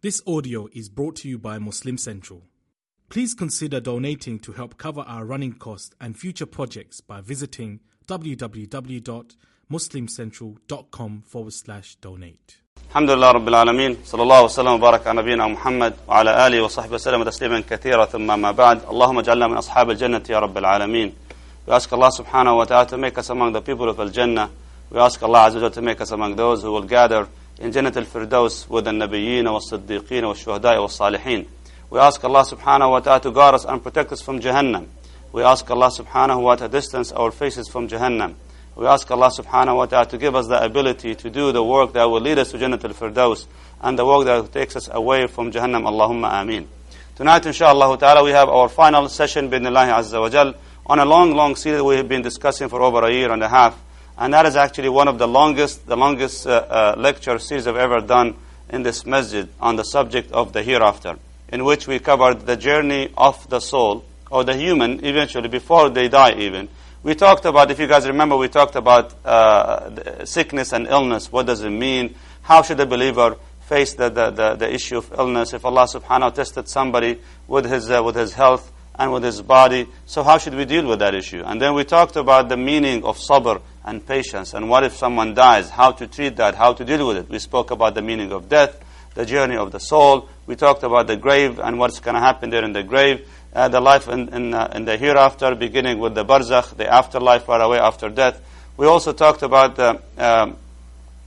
This audio is brought to you by Muslim Central. Please consider donating to help cover our running costs and future projects by visiting www.muslimcentral.com forward slash donate. الحمد لله رب العالمين صلى الله وسلم وبارك على نبينا محمد وعلى آله وصحبه وسلم تسليما كثيرا ثم ما بعد اللهم اجعلنا من أصحاب الجنة يا رب العالمين We ask Allah subhanahu wa ta'ala to make us among the people of Al-Jannah. We ask Allah Azza wa Jalla to make us among those who will gather in Jannat al-Firdaus with the Nabiyyin wa Siddiqeen wa Shuhada wa Salihin. We ask Allah subhanahu wa ta'ala to guard us and protect us from Jahannam. We ask Allah subhanahu wa ta'ala to distance our faces from Jahannam. We ask Allah subhanahu wa ta'ala to give us the ability to do the work that will lead us to Jannat al-Firdaus and the work that takes us away from Jahannam. Allahumma ameen. Tonight, inshallah ta'ala, we have our final session, bidnillahi azza wa jal, on a long, long series we have been discussing for over a year and a half. And that is actually one of the longest, the longest uh, uh, lecture series I've ever done in this masjid on the subject of the hereafter, in which we covered the journey of the soul, or the human, eventually, before they die even. We talked about, if you guys remember, we talked about uh, sickness and illness. What does it mean? How should a believer face the, the, the, the issue of illness? If Allah subhanahu wa ta'ala tested somebody with his, uh, with his health and with his body, so how should we deal with that issue? And then we talked about the meaning of sabr and patience. And what if someone dies? How to treat that? How to deal with it? We spoke about the meaning of death, the journey of the soul. We talked about the grave and what's going to happen there in the grave. Uh, the life in, in, uh, in, the hereafter, beginning with the barzakh, the afterlife far away after death. We also talked about the, um,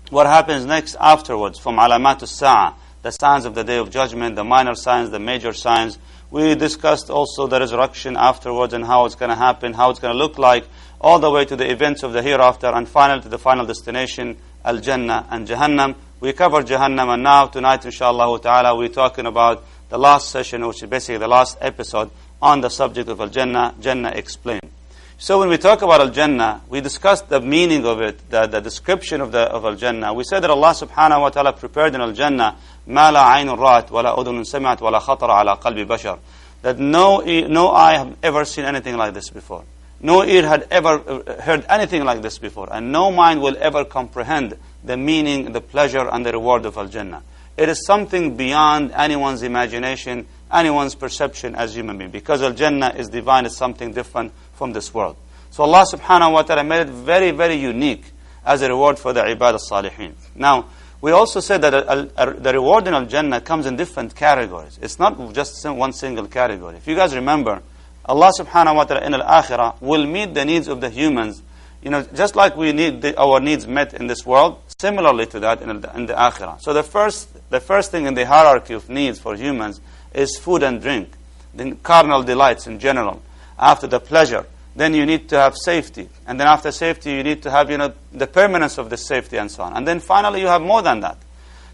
what happens next afterwards from alamatus sa'a, the signs of the day of judgment, the minor signs, the major signs. We discussed also the resurrection afterwards and how it's going to happen, how it's going to look like, all the way to the events of the hereafter, and finally to the final destination, Al Jannah and Jahannam. We covered Jahannam, and now tonight, inshallah ta'ala, we're talking about the last session, which is basically the last episode on the subject of Al Jannah, Jannah explained. So when we talk about Al Jannah, we discussed the meaning of it, the, the description of, the, of Al Jannah. We said that Allah subhanahu wa ta'ala prepared in Al Jannah ما لا عين رأت ولا أذن سمعت ولا خطر على قلب بشر. That no, no eye have ever seen anything like this before. No ear had ever uh, heard anything like this before. And no mind will ever comprehend the meaning, the pleasure, and the reward of Al Jannah. It is something beyond anyone's imagination, anyone's perception as human being. Because Al Jannah is divine, it's something different from this world. So Allah subhanahu wa ta'ala made it very, very unique as a reward for the ibad al-salihin. Now, we also said that the reward in Al Jannah comes in different categories. It's not just one single category. If you guys remember, Allah subhanahu wa ta'ala in al-akhirah will meet the needs of the humans. You know, just like we need the, our needs met in this world, similarly to that in, in the akhirah. So the first, the first thing in the hierarchy of needs for humans is food and drink, the carnal delights in general. After the pleasure, then you need to have safety. And then after safety, you need to have, you know, the permanence of the safety and so on. And then finally, you have more than that.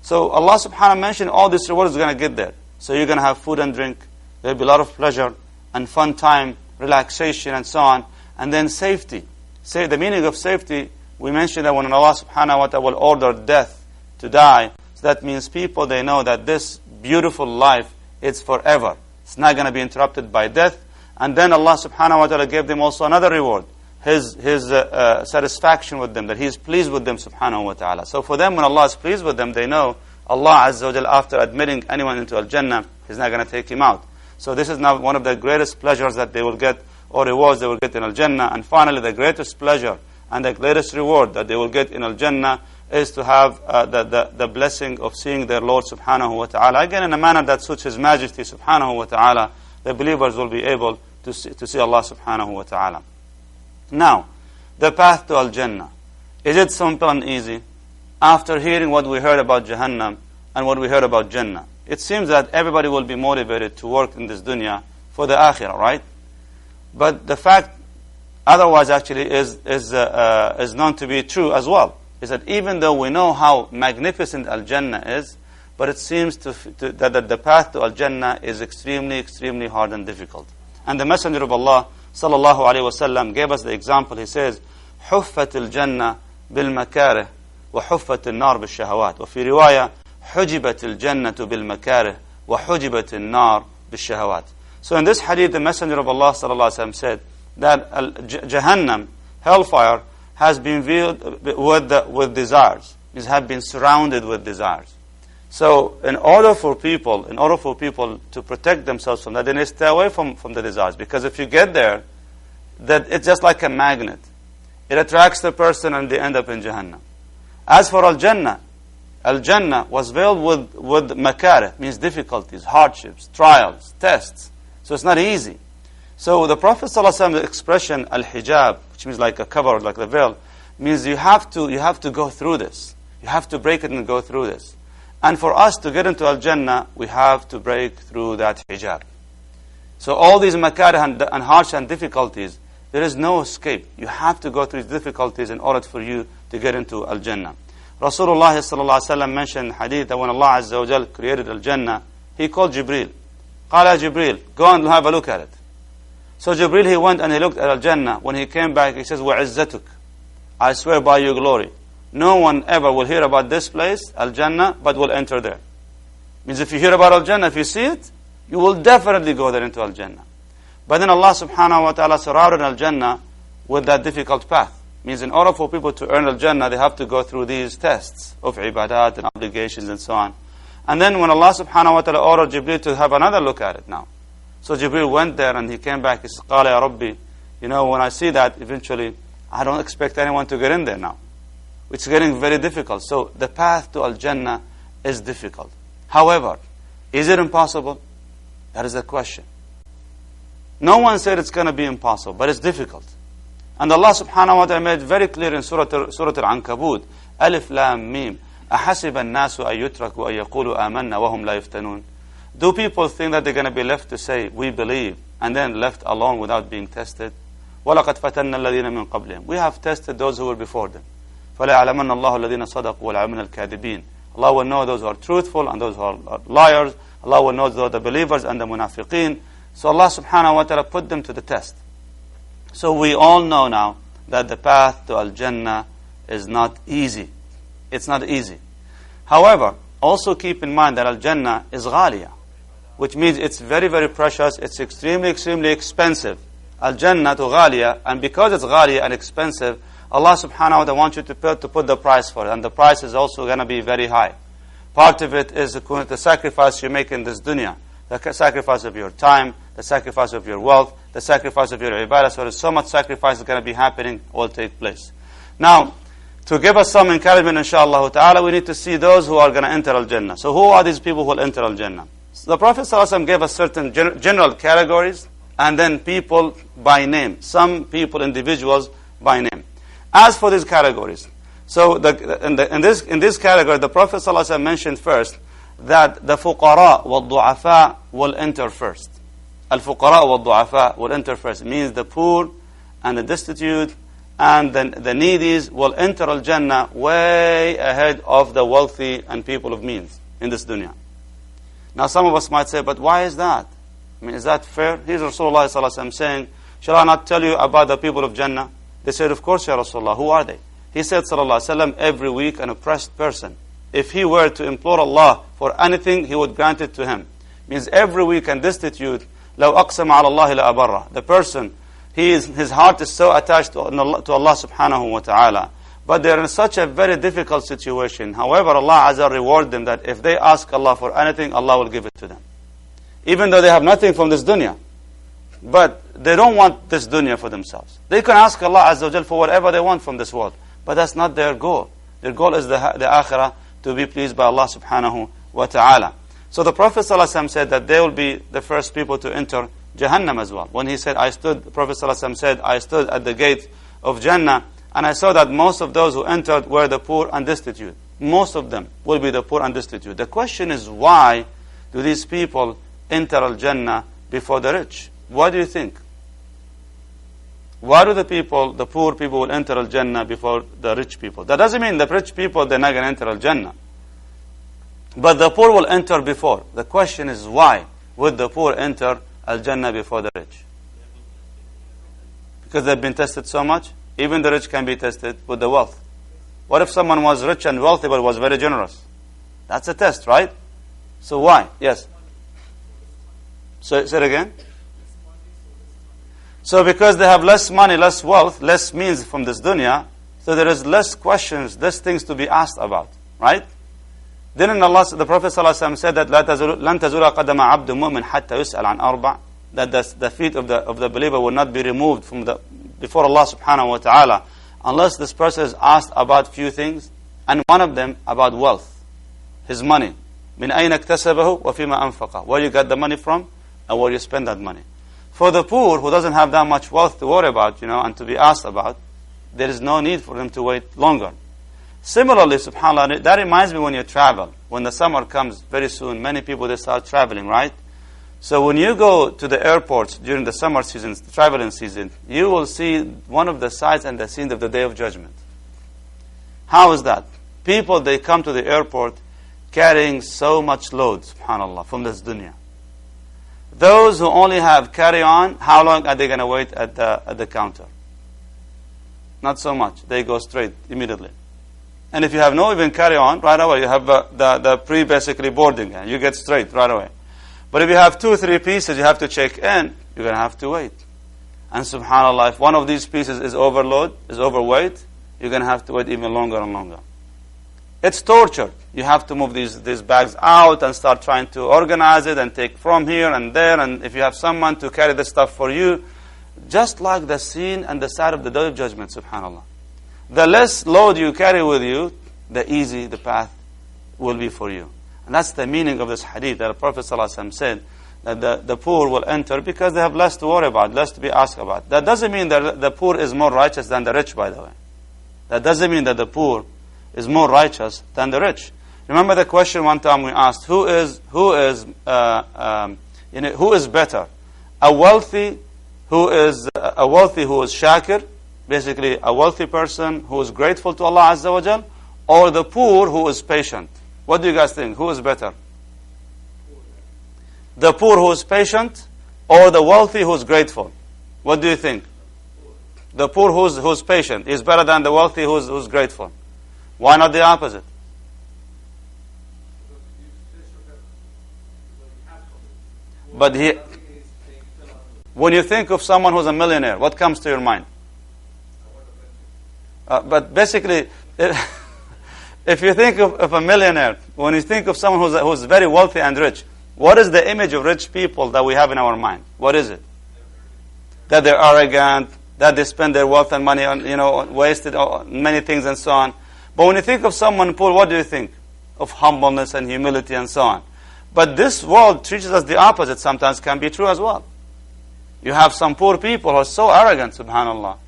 So Allah subhanahu wa ta'ala mentioned all these rewards is going to get there. So you're going to have food and drink. There'll be a lot of pleasure and fun time, relaxation, and so on. And then safety. Say the meaning of safety, we mentioned that when Allah subhanahu wa ta'ala will order death to die, so that means people, they know that this beautiful life is forever. It's not going to be interrupted by death. And then Allah subhanahu wa ta'ala gave them also another reward. His, his uh, uh, satisfaction with them, that He is pleased with them subhanahu wa ta'ala. So for them, when Allah is pleased with them, they know Allah azza wa jalla, after admitting anyone into Al-Jannah, He's not going to take him out. So this is now one of the greatest pleasures that they will get, or rewards they will get in Al-Jannah. And finally, the greatest pleasure and the greatest reward that they will get in Al-Jannah is to have uh, the, the, the blessing of seeing their Lord subhanahu wa ta'ala. Again, in a manner that suits His Majesty subhanahu wa ta'ala, the believers will be able to see, to see Allah subhanahu wa ta'ala. Now, the path to Al-Jannah. Is it simple and easy? After hearing what we heard about Jahannam and what we heard about Jannah, it seems that everybody will be motivated to work in this dunya for the akhirah, right? But the fact otherwise actually is, is, uh, uh, is known to be true as well. Is that even though we know how magnificent Al-Jannah is, but it seems to, to, that, that the path to Al-Jannah is extremely, extremely hard and difficult. And the Messenger of Allah sallallahu alayhi wasallam gave us the example. He says, حفت الجنة بالمكاره وحفت النار بالشهوات وفي رواية حجبت الجنة بالمكاره وحجبت النار بالشهوات. So in this hadith, the Messenger of Allah sallallahu said that Jahannam, hellfire, has been filled with, the, with desires. It has been surrounded with desires. So, in order for people, in order for people to protect themselves from that, they need to stay away from, from the desires. Because if you get there, that it's just like a magnet. It attracts the person and they end up in Jahannam. As for Al Jannah, Al Jannah was veiled with, with makarih, means difficulties, hardships, trials, tests. So it's not easy. So the Prophet ﷺ expression Al Hijab, which means like a cover, like the veil, means you have to you have to go through this. You have to break it and go through this. And for us to get into Al Jannah, we have to break through that hijab. So all these makarih and, and harsh and difficulties, there is no escape. You have to go through these difficulties in order for you to get into Al Jannah. Rasulullah sallallahu mentioned hadith that when Allah Azza wa Jal created Al Jannah, He called Jibril. قال Jibril, go and have a look at it. So Jibril he went and he looked at Al Jannah. When he came back, he says, وَعِزَّتُكَ I swear by your glory. No one ever will hear about this place, Al Jannah, but will enter there. Means if you hear about Al Jannah, if you see it, you will definitely go there into Al Jannah. But then Allah subhanahu wa ta'ala surrounded Al Jannah with that difficult path. Means in order for people to earn Al Jannah, they have to go through these tests of ibadat and obligations and so on. And then when Allah subhanahu wa ta'ala ordered Jibril to have another look at it now. So Jibril went there and he came back, he said, قال يا ربي, you know, when I see that, eventually, I don't expect anyone to get in there now. It's getting very difficult. So the path to Al Jannah is difficult. However, is it impossible? That is the question. No one said it's going to be impossible, but it's difficult. And Allah subhanahu wa ta'ala made very clear in Surah, Surah Al-Ankabut, Alif Lam Mim, أحسب الناس أن يتركوا أن يقولوا آمنا وهم لا يفتنون Do people think that they're going to be left to say, we believe, and then left alone without being tested? وَلَقَدْ فَتَنَّ الَّذِينَ مِنْ قَبْلِهِمْ We have tested those who were before them. فَلَيَعْلَمَنَّ اللَّهُ الَّذِينَ صَدَقُوا وَالْعَمِنَ الْكَاذِبِينَ Allah will know those who are truthful and those who are liars. Allah will know those who are the believers and the munafiqeen. So Allah subhanahu wa ta'ala put them to the test. So we all know now that the path to Al-Jannah is not easy. It's not easy. However, also keep in mind that Al-Jannah is ghaliya, which means it's very, very precious. It's extremely, extremely expensive. Al-Jannah to ghaliya, and because it's ghaliya and expensive, Allah subhanahu wa ta'ala wants you to put, to put the price for it. And the price is also going to be very high. Part of it is the sacrifice you make in this dunya. The sacrifice of your time, the sacrifice of your wealth, the sacrifice of your ibadah. So there's so much sacrifice is going to be happening, all take place. Now, to give us some encouragement, inshallah ta'ala, we need to see those who are going to enter Al-Jannah. So who are these people who will enter Al-Jannah? So the Prophet ﷺ gave us certain general categories and then people by name. Some people, individuals by name. As for these categories, so the, in, the, in, this, in this category, the Prophet ﷺ mentioned first that the fuqara wal du'afa will enter first. Al fuqara wal du'afa will enter first. Means the poor and the destitute and the, the needies will enter Al Jannah way ahead of the wealthy and people of means in this dunya. Now, some of us might say, but why is that? I mean, is that fair? Here's Rasulullah saying, Shall I not tell you about the people of Jannah? They said, Of course, Ya Rasulullah, who are they? He said, Sallallahu Alaihi Wasallam, every weak an oppressed person If he were to implore Allah for anything, He would grant it to him. Means every week and destitute, لو أقسم على الله لأبره. The person, he is, his heart is so attached to Allah, to Allah subhanahu wa ta'ala. But they're in such a very difficult situation. However, Allah Azza reward them that if they ask Allah for anything, Allah will give it to them. Even though they have nothing from this dunya. But they don't want this dunya for themselves. They can ask Allah Azza wa for whatever they want from this world. But that's not their goal. Their goal is the, the akhirah to be pleased by Allah subhanahu wa ta'ala. So the Prophet ﷺ said that they will be the first people to enter Jahannam as well. When he said, I stood, the Prophet ﷺ said, I stood at the gate of Jannah and I saw that most of those who entered were the poor and destitute. Most of them will be the poor and destitute. The question is why do these people enter Al-Jannah before the rich? What do you think? Why do the people, the poor people will enter Al-Jannah before the rich people? That doesn't mean the rich people, they're not going to enter Al-Jannah. But the poor will enter before. The question is why would the poor enter Al-Jannah before the rich? Because they've been tested so much. Even the rich can be tested with the wealth. What if someone was rich and wealthy but was very generous? That's a test, right? So why? Yes. So say it again. So because they have less money, less wealth, less means from this dunya, so there is less questions, less things to be asked about, right? Didn't Allah, the Prophet ﷺ said that لا تزول, لن تزول قدم عبد مؤمن حتى يسأل عن أربع that the, the feet of the, of the believer will not be removed from the, before Allah subhanahu wa ta'ala unless this person is asked about few things and one of them about wealth, his money. من أين اكتسبه وفيما أنفقه Where you got the money from and where you spend that money. For the poor who doesn't have that much wealth to worry about, you know, and to be asked about, there is no need for them to wait longer. Similarly, subhanAllah, that reminds me when you travel. When the summer comes very soon, many people, they start traveling, right? So when you go to the airports during the summer season, the traveling season, you will see one of the sights and the scenes of the Day of Judgment. How is that? People, they come to the airport carrying so much load, subhanAllah, from this dunya. Those who only have carry-on, how long are they going to wait at the, at the counter? Not so much. They go straight immediately. And if you have no even carry on, right away, you have uh, the, the pre basically boarding, and you get straight right away. But if you have two, three pieces you have to check in, you're going to have to wait. And subhanAllah, if one of these pieces is overload, is overweight, you're going to have to wait even longer and longer. It's torture. You have to move these, these bags out and start trying to organize it and take from here and there. And if you have someone to carry the stuff for you, just like the scene and the side of the day of judgment, subhanAllah. The less load you carry with you, the easy the path will be for you. And that's the meaning of this hadith that the Prophet ﷺ said that the, the poor will enter because they have less to worry about, less to be asked about. That doesn't mean that the poor is more righteous than the rich, by the way. That doesn't mean that the poor is more righteous than the rich. Remember the question one time we asked, who is, who is, uh, um, you know, who is better? A wealthy who is, a wealthy who is shakir, basically a wealthy person who is grateful to Allah Azza wa Jal, or the poor who is patient? What do you guys think? Who is better? The poor who is patient, or the wealthy who is grateful? What do you think? The poor who's, who's patient is better than the wealthy who's, who's grateful. Why not the opposite? But he, when you think of someone who's a millionaire, what comes to your mind? Uh, but basically, if you think of, of, a millionaire, when you think of someone who's, who's very wealthy and rich, what is the image of rich people that we have in our mind? What is it? That they're arrogant, that they spend their wealth and money on, you know, wasted on many things and so on. But when you think of someone poor, what do you think? Of humbleness and humility and so on. But this world teaches us the opposite sometimes can be true as well. You have some poor people who are so arrogant, subhanAllah.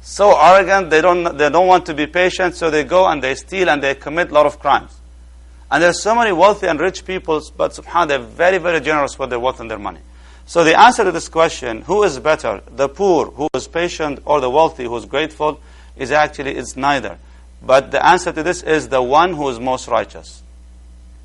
So arrogant, they don't, they don't want to be patient, so they go and they steal and they commit a lot of crimes. And there's so many wealthy and rich people, but subhanAllah, they're very, very generous with their wealth and their money. So the answer to this question, who is better, the poor who is patient or the wealthy who is grateful, is actually, it's neither. But the answer to this is the one who is most righteous.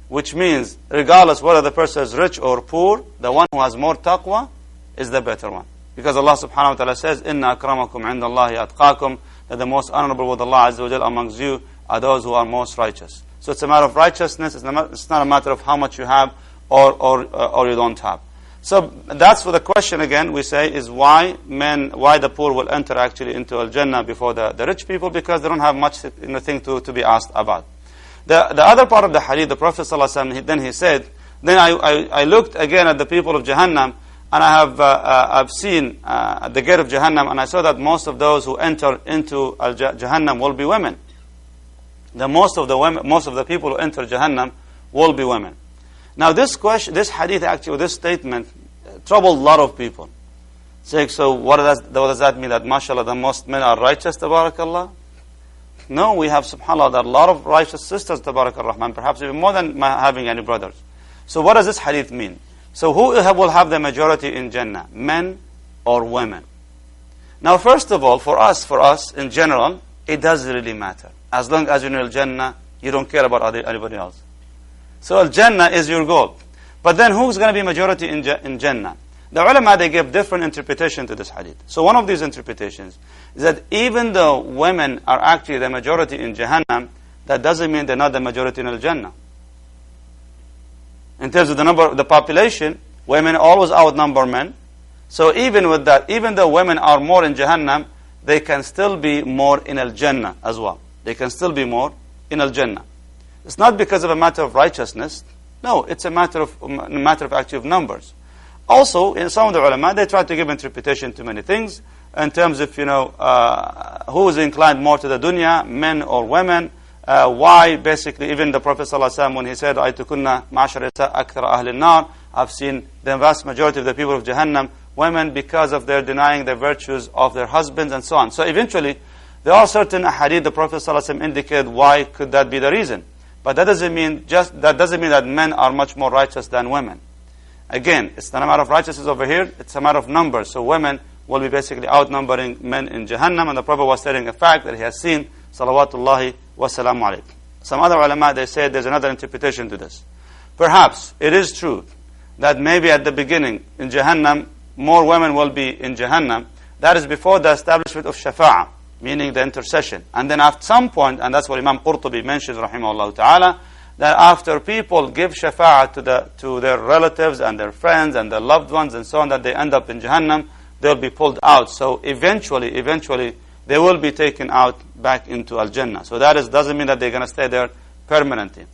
Which means, regardless whether the person is rich or poor, the one who has more taqwa is the better one. Because Allah subhanahu wa ta'ala says, Inna akramakum indallahi atqakum, that the most honorable with Allah Azza wa Jal amongst you are those who are most righteous. So it's a matter of righteousness, it's not a matter of how much you have or, or, uh, or you don't have. So that's for the question again, we say, is why men, why the poor will enter actually into Al-Jannah before the, the rich people, because they don't have much you know, thing to, to be asked about. The, the other part of the hadith, the Prophet ﷺ, then he said, then I, I, I looked again at the people of Jahannam, and I have uh, uh, I've seen uh, at the gate of Jahannam, and I saw that most of those who enter into Jahannam will be women. The most of the women, most of the people who enter Jahannam will be women. Now this question, this hadith actually, this statement, uh, troubled a lot of people. Saying, so what does, what does that mean? That mashallah, the most men are righteous, tabarakallah? No, we have subhanAllah, there are a lot of righteous sisters, tabarakallah, perhaps even more than having any brothers. So what does this hadith mean? So who will have the majority in Jannah? Men or women? Now first of all, for us, for us in general, it doesn't really matter. As long as you're in Jannah, you don't care about anybody else. So Al-Jannah is your goal. But then who's going to be majority in, in Jannah? The ulama, they give different interpretation to this hadith. So one of these interpretations is that even though women are actually the majority in Jahannam, that doesn't mean they're not the majority in Al-Jannah. In terms of the number of the population, women always outnumber men. So even with that, even though women are more in Jahannam, they can still be more in Al-Jannah as well. They can still be more in Al-Jannah. It's not because of a matter of righteousness. No, it's a matter of a matter of actually of numbers. Also, in some of the ulama, they try to give interpretation to many things in terms of, you know, uh, who is inclined more to the dunya, men or women. Uh, why, basically, even the Prophet ﷺ, when he said, أَيْتُكُنَّ مَعْشَرَ أَكْثَرَ أَهْلِ النَّارِ I've seen the vast majority of the people of Jahannam, women, because of their denying the virtues of their husbands and so on. So eventually, there are certain hadith the Prophet ﷺ indicated why could that be the reason. But that doesn't mean just that doesn't mean that men are much more righteous than women. Again, it's not a matter of righteousness over here, it's a matter of numbers. So women will be basically outnumbering men in Jahannam, and the Prophet was stating a fact that he has seen, salawatullahi wa salamu alayhi. Some other ulama, they say there's another interpretation to this. Perhaps it is true that maybe at the beginning in Jahannam, more women will be in Jahannam. That is before the establishment of Shafa'ah, meaning the intercession. And then at some point, and that's what Imam Qurtubi mentions, rahimahullah ta'ala, that after people give shafa'ah to, the, to their relatives and their friends and their loved ones and so on, that they end up in Jahannam, they'll be pulled out. So eventually, eventually, they will be taken out back into Al-Jannah. So that is, doesn't mean that they're going to stay there permanently.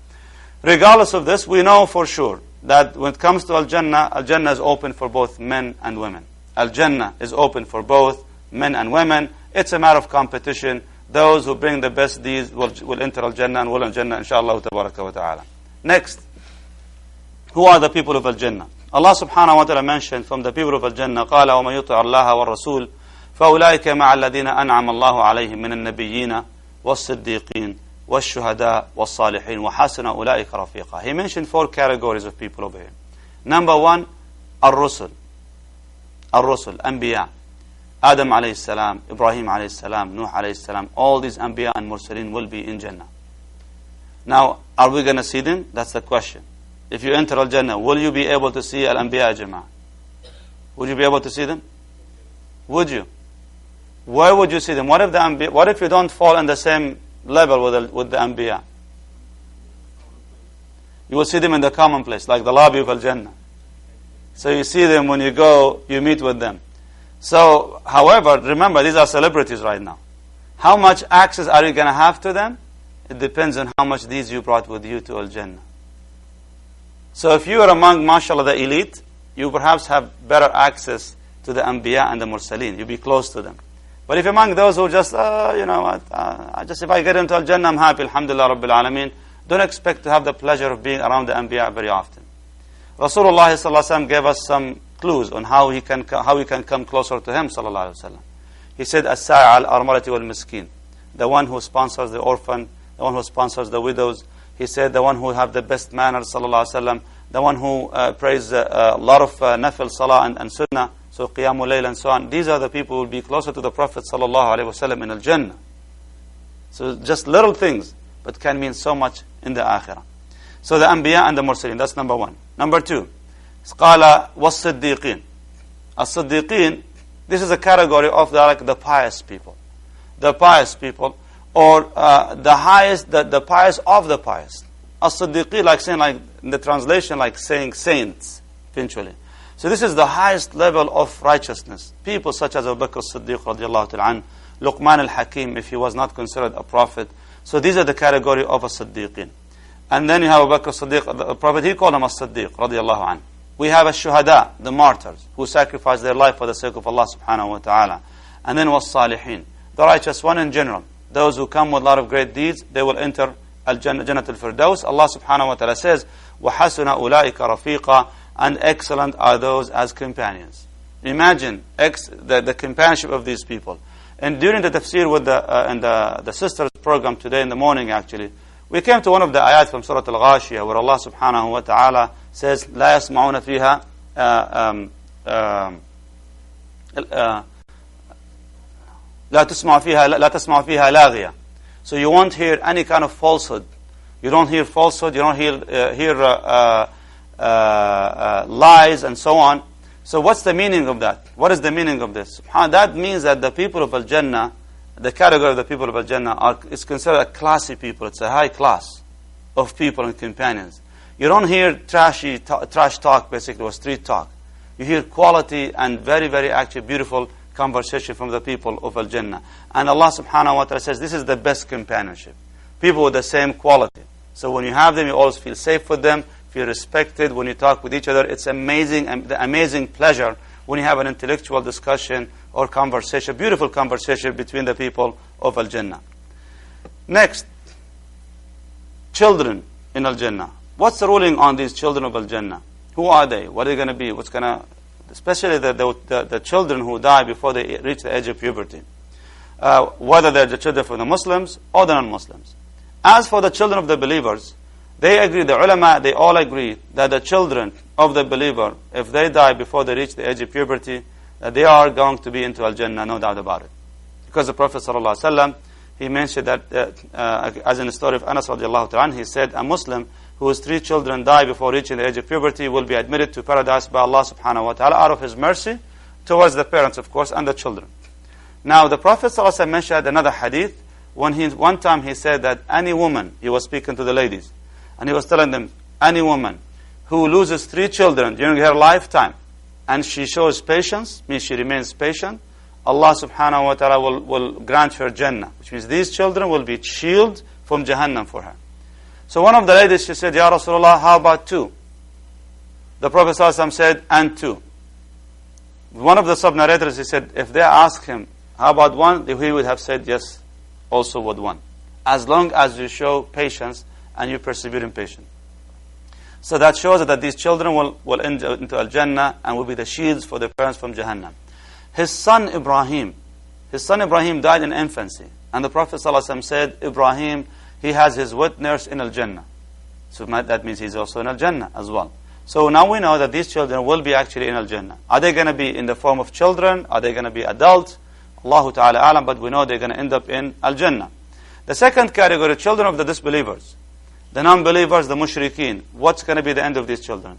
Regardless of this, we know for sure that when it comes to Al-Jannah, Al-Jannah is open for both men and women. Al-Jannah is open for both men and women. It's a matter of competition. Those who bring the best deeds will, will enter Al-Jannah and will Al-Jannah, inshallah tabaraka wa ta'ala. Next, who are the people of Al-Jannah? Allah subhanahu wa ta'ala mentioned from the people of Al-Jannah, قال ومن يطع الله والرسول فأولئك مع الذين أنعم الله عليهم من النبيين والصديقين والشهداء والصالحين وحسن أولئك رفيقا. He mentioned four categories of people over here. Number one, الرسل. الرسل, أنبياء. Adam alayhi salam, Ibrahim alayhi salam, Nuh alayhi salam, all these Anbiya and Mursaleen will be in Jannah. Now, are we going to see them? That's the question. If you enter Al-Jannah, will you be able to see Al-Anbiya Jama'ah? Would you be able to see them? Would you? Where would you see them? What if the Anbiya, what if you don't fall in the same level with the, with the Anbiya? You will see them in the common place, like the lobby of Al-Jannah. So you see them when you go, you meet with them. So, however, remember, these are celebrities right now. How much access are you going to have to them? It depends on how much these you brought with you to Al-Jannah. So if you are among, mashallah, the elite, you perhaps have better access to the Anbiya and the Mursaleen. You'll be close to them. But if you're among those who just, uh, you know, uh, just if I get into Al-Jannah, I'm happy, alhamdulillah, Rabbil Alameen, don't expect to have the pleasure of being around the Anbiya very often. Rasulullah gave us some clues on how he can how we can come closer to him sallallahu alaihi wasallam. He said, "As-sa'i al-armalati wal-miskin," the one who sponsors the orphan, the one who sponsors the widows. He said, "The one who have the best manners, sallallahu alaihi wasallam, the one who uh, prays uh, a lot of uh, nafil salah and, and sunnah, so qiyamul layl and so on. These are the people who will be closer to the Prophet sallallahu alaihi wasallam in al-Jannah. So just little things, but can mean so much in the akhirah. So the Anbiya and the Mursaleen, that's number one. Number two, Qala was-siddiqin. As-siddiqin, this is a category of the, like, the pious people. The pious people, or uh, the highest, the, the pious of the pious. As-siddiqi, like saying, like, in the translation, like saying saints, eventually. So this is the highest level of righteousness. People such as Abu Bakr Siddiq radiallahu ta'ala Luqman al-Hakim, if he was not considered a prophet. So these are the category of a Siddiqin. And then you have Abu Bakr Siddiq, the prophet, he called him as-Siddiq radiallahu anhu we have a shuhada, the martyrs, who sacrificed their life for the sake of Allah subhanahu wa ta'ala. And then was salihin, the righteous one in general. Those who come with a lot of great deeds, they will enter al-Jannat al-Firdaus. Allah subhanahu wa ta'ala says, وَحَسُنَ أُولَٰئِكَ رَفِيقًا And excellent are those as companions. Imagine ex- the, the companionship of these people. And during the tafsir with the, uh, and the, the sisters program today in the morning actually, we came to one of the ayat from Surah Al-Ghashiyah where Allah subhanahu wa ta'ala says لا يسمعون فيها لا تسمع فيها لا تسمع فيها لاغية so you won't hear any kind of falsehood you don't hear falsehood you don't hear uh, hear uh, uh, lies and so on so what's the meaning of that what is the meaning of this that means that the people of Al-Jannah the category of the people of Al-Jannah are, is considered a classy people it's a high class of people and companions you don't hear trashy trash talk, basically, or street talk. You hear quality and very, very actually beautiful conversation from the people of Al Jannah. And Allah subhanahu wa ta'ala says this is the best companionship. People with the same quality. So when you have them, you always feel safe with them, feel respected when you talk with each other. It's amazing, the amazing pleasure when you have an intellectual discussion or conversation, beautiful conversation between the people of Al Jannah. Next, children in Al Jannah. What's the ruling on these children of Al Jannah? Who are they? What are they going to be? What's going to, especially the, the, the, children who die before they reach the age of puberty. Uh, whether they're the children from the Muslims or the non-Muslims. As for the children of the believers, they agree, the ulama, they all agree that the children of the believer, if they die before they reach the age of puberty, that they are going to be into Al-Jannah, no doubt about it. Because the Prophet ﷺ, he mentioned that, uh, uh, as in the story of Anas radiallahu ta'ala, he said, a Muslim whose three children die before reaching the age of puberty will be admitted to paradise by Allah subhanahu wa ta'ala out of His mercy towards the parents, of course, and the children. Now, the Prophet ﷺ mentioned another hadith when he, one time he said that any woman, he was speaking to the ladies, and he was telling them, any woman who loses three children during her lifetime, and she shows patience, means she remains patient, Allah subhanahu wa ta'ala will, will grant her Jannah, which means these children will be shielded from Jahannam for her. So one of the ladies, she said, Ya Rasulullah, how about two? The Prophet said, and two. One of the sub-narrators, he said, if they ask him, how about one? He would have said, yes, also with one. As long as you show patience and you persevere in patience. So that shows that these children will, will enter into Al-Jannah and will be the shields for their parents from Jahannam. His son Ibrahim, his son Ibrahim died in infancy. And the Prophet ﷺ said, Ibrahim, he has his wet nurse in Al-Jannah. So that means he's also in Al-Jannah as well. So now we know that these children will be actually in Al-Jannah. Are they going to be in the form of children? Are they going to be adults? Allahu Ta'ala alam, but we know they're going to end up in Al-Jannah. The second category, children of the disbelievers. The non-believers, the mushrikeen. What's going to be the end of these children?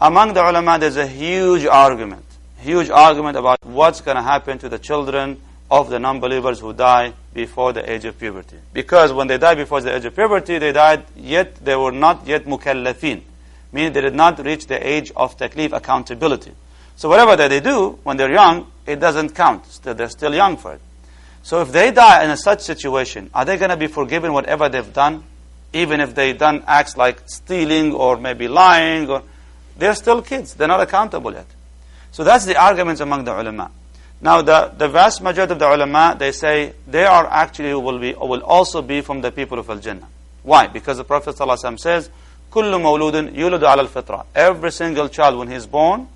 Among the ulama, there's a huge argument. Huge argument about what's going to happen to the children of the non-believers who die before the age of puberty. Because when they die before the age of puberty, they died yet, they were not yet mukallafin. Meaning they did not reach the age of taklif, accountability. So whatever that they do when they're young, it doesn't count. Still, they're still young for it. So if they die in a such situation, are they going to be forgiven whatever they've done? Even if they done acts like stealing or maybe lying, or they're still kids. They're not accountable yet. So that's the arguments among the ulama. Now, the, the vast majority of the ulama, they say they are actually will be will also be from the people of Al Jannah. Why? Because the Prophet ﷺ says, "Kullu mawludin yuladu al fitra." Every single child, when he's born,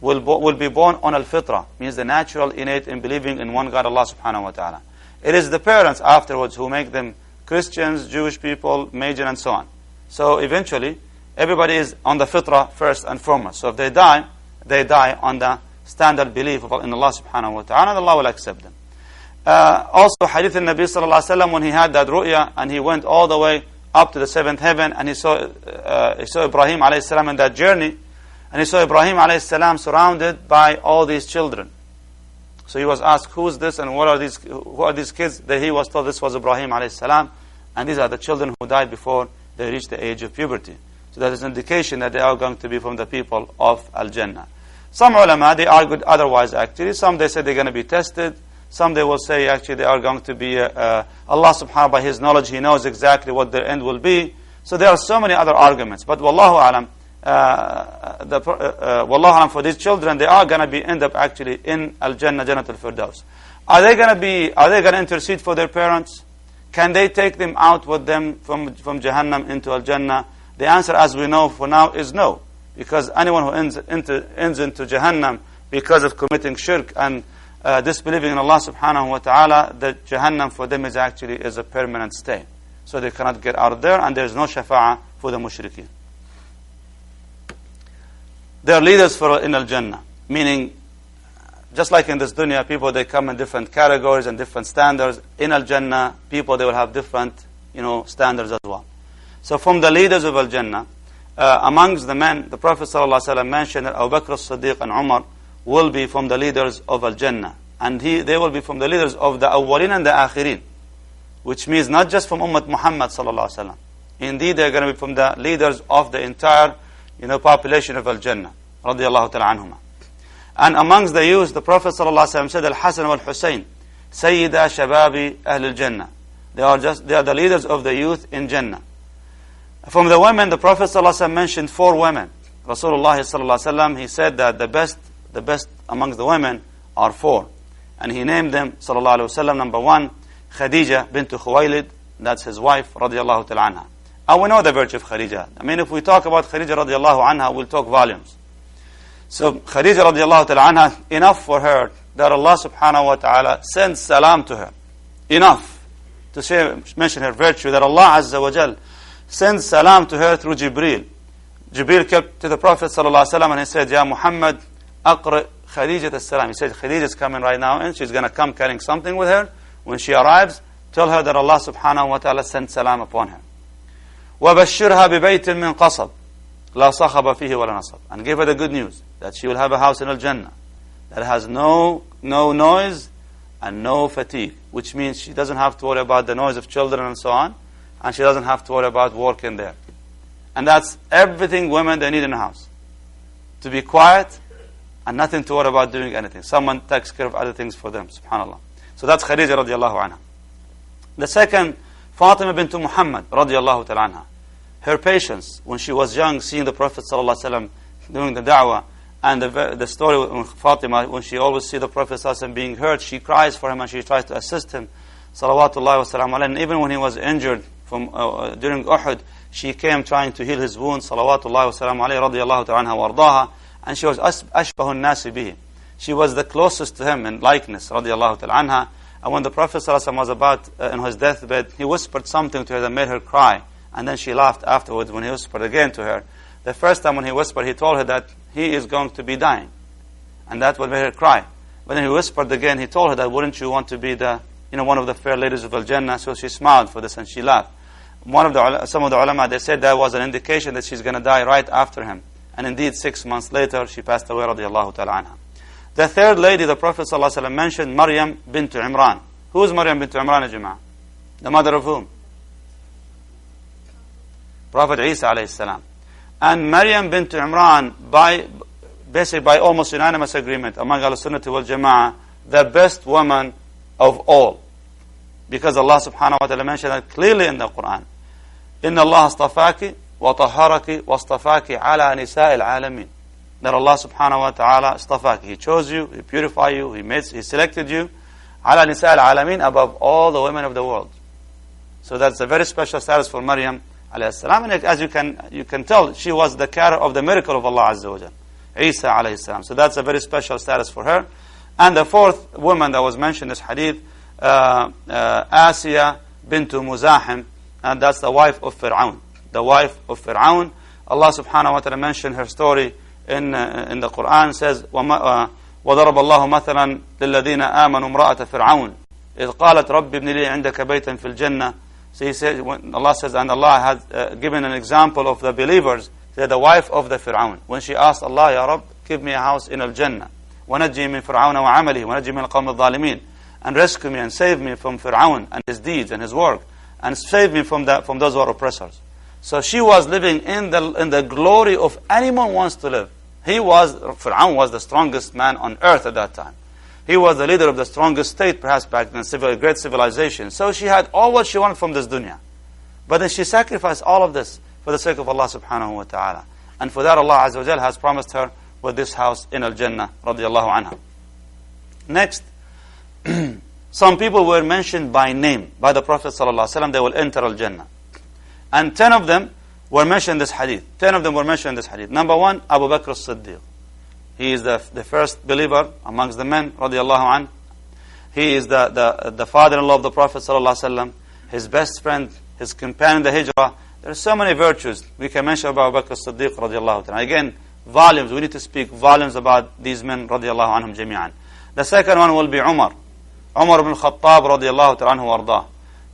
will will be born on al fitra, means the natural, innate, in believing in one God, Allah Subhanahu wa Taala. It is the parents afterwards who make them Christians, Jewish people, Major, and so on. So eventually, everybody is on the fitrah first and foremost. So if they die, they die on the standard belief of, in Allah subhanahu wa ta'ala, and Allah will accept them. Uh, also, hadith in Nabi sallallahu alayhi wa when he had that ru'ya, and he went all the way up to the seventh heaven, and he saw, uh, he saw Ibrahim alayhi salam in that journey, and he saw Ibrahim alayhi salam surrounded by all these children. So he was asked, who is this and what are these, who are these kids? That he was told this was Ibrahim alayhi salam. And these are the children who died before they reached the age of puberty. So that is an indication that they are going to be from the people of Al-Jannah. Some ulama, they argued otherwise actually. Some they say they're going to be tested. Some they will say actually they are going to be, uh, uh, Allah subhanahu by His knowledge, He knows exactly what their end will be. So there are so many other arguments. But wallahu alam, uh, the, uh, uh, wallahu alam, for these children, they are going to be end up actually in Al-Jannah, Jannatul Firdaus. Are they going to be, are they going to intercede for their parents? Can they take them out with them from, from Jahannam into Al-Jannah? The answer, as we know for now, is no. Because anyone who ends into, ends into Jahannam because of committing shirk and uh, disbelieving in Allah subhanahu wa ta'ala, the Jahannam for them is actually is a permanent stay. So they cannot get out of there and there is no shafa'ah for the mushrikeen. They are leaders for in Al-Jannah, meaning just like in this dunya, people they come in different categories and different standards. In Al Jannah, people they will have different, you know, standards as well. So from the leaders of Al Jannah, uh, amongst the men, the Prophet ﷺ mentioned that Abu Bakr as-Siddiq and Umar will be from the leaders of Al Jannah, and he they will be from the leaders of the Awwalin and the Akhirin, which means not just from Ummat Muhammad ﷺ. Indeed, they're going to be from the leaders of the entire, you know, population of Al Jannah, radiyallahu ta'ala anhumah. And amongst the youth, the Prophet ﷺ said, Al-Hasan wal-Husayn, Sayyida Shababi Ahl al-Jannah. They are just, they are the leaders of the youth in Jannah. From the women, the Prophet ﷺ mentioned four women. Rasulullah ﷺ, he said that the best, the best amongst the women are four. And he named them, sallallahu alayhi wasallam, number one, Khadija bint Khuwaylid, that's his wife, radiallahu ta'ala anha. And we know the virtue of Khadija. I mean, if we talk about Khadija radiallahu anha, we'll talk volumes. So Khadija radiallahu ta'ala anha, enough for her that Allah subhanahu wa ta'ala sends salam to her. Enough to say, mention her virtue that Allah azza wa jal sends salam to her through Jibreel. Jibreel kept to the Prophet sallallahu alaihi wasallam and he said, Ya Muhammad, aqra Khadija salam. He said, Khadija is coming right now and she's going to come carrying something with her. When she arrives, tell her that Allah subhanahu wa ta'ala sent salam upon her. وَبَشِّرْهَا بِبَيْتٍ مِّن قَصَبٍ لَا صَخَبَ فِيهِ وَلَا نَصَبٍ And give her the good news that she will have a house in Al-Jannah that has no, no noise and no fatigue, which means she doesn't have to worry about the noise of children and so on, and she doesn't have to worry about working there. And that's everything women they need in a house. To be quiet and nothing to worry about doing anything. Someone takes care of other things for them, subhanAllah. So that's Khadija radiallahu anha. The second, Fatima bint Muhammad radiallahu ta'ala anha. Her patience when she was young, seeing the Prophet wasallam doing the da'wah, and the, the story with Fatima, when she always see the Prophet sallallahu being hurt, she cries for him and she tries to assist him. Salawatullah wa And even when he was injured from, uh, during Uhud, she came trying to heal his wounds. Salawatullah wa radiyallahu ta'ala wardaha. And she was ashbahun nasi bihi. She was the closest to him in likeness, radiyallahu ta'ala anha. And when the Prophet ﷺ was about uh, in his deathbed, he whispered something to her that made her cry. And then she laughed afterwards when he whispered again to her. The first time when he whispered, he told her that he is going to be dying. And that would make her cry. But then he whispered again, he told her that wouldn't you want to be the, you know, one of the fair ladies of Al-Jannah? So she smiled for this and she laughed. One of the, some of the ulama, they said that was an indication that she's going to die right after him. And indeed, six months later, she passed away, radiallahu ta'ala anha. The third lady the Prophet ﷺ mentioned, Maryam bint Imran. Who is Maryam bint Imran, Jama'ah? The mother of whom? Prophet Isa alayhi salam. And Maryam bint Imran, by, basically by almost unanimous agreement among Al-Sunnah wal Jama'ah, the best woman of all. Because Allah subhanahu wa ta'ala mentioned that clearly in the Quran. إِنَّ اللَّهَ اصْطَفَاكِ وَطَهَّرَكِ وَاصْطَفَاكِ عَلَى نِسَاءِ الْعَالَمِينَ that Allah subhanahu wa ta'ala istafak. He chose you, He purified you, He made, He selected you. Ala nisa al-alamin above all the women of the world. So that's a very special status for Maryam alayhi salam. And as you can, you can tell, she was the carrier of the miracle of Allah azza wa jal. Isa alayhi salam. So that's a very special status for her. And the fourth woman that was mentioned in this hadith, uh, uh, Asiya bint Muzahim, and that's the wife of Fir'aun. The wife of Fir'aun. Allah subhanahu wa ta'ala mentioned her story in, uh, in the Quran says, وضرب الله مثلا للذين آمنوا امرأة فرعون إذ قالت رب ابن لي عندك بيتا في الجنة So he said, Allah says, and Allah has uh, given an example of the believers, that the wife of the Fir'aun. When she asked Allah, Ya Rabb, give me a house in Al-Jannah. وَنَجِّي مِن فِرْعَوْنَ وَعَمَلِهِ وَنَجِّي مِن الْقَوْمِ الظَّالِمِينَ And rescue me and save me from Fir'aun and his deeds and his work. And save me from, the, from those who are oppressors. So she was living in the, in the glory of anyone wants to live. He was, Fir'aun was the strongest man on earth at that time. He was the leader of the strongest state, perhaps back then, civil, great civilization. So she had all what she wanted from this dunya. But then she sacrificed all of this for the sake of Allah subhanahu wa ta'ala. And for that Allah Azza wa has promised her with this house in Al-Jannah radiallahu anha. Next, some people were mentioned by name by the Prophet sallallahu alaihi wasallam. They will enter Al-Jannah. And ten of them were mentioned in this hadith. Ten of them were mentioned in this hadith. Number one, Abu Bakr as-Siddiq. He is the, the first believer amongst the men, radiallahu an. He is the, the, the father-in-law of the Prophet sallallahu wasallam, his best friend, his companion the hijrah. There are so many virtues. We can mention about Abu Bakr as-Siddiq radiallahu anhu. Again, volumes. We need to speak volumes about these men radiallahu anhum jami'an. The second one will be Umar. Umar ibn Khattab radiallahu anhu warda.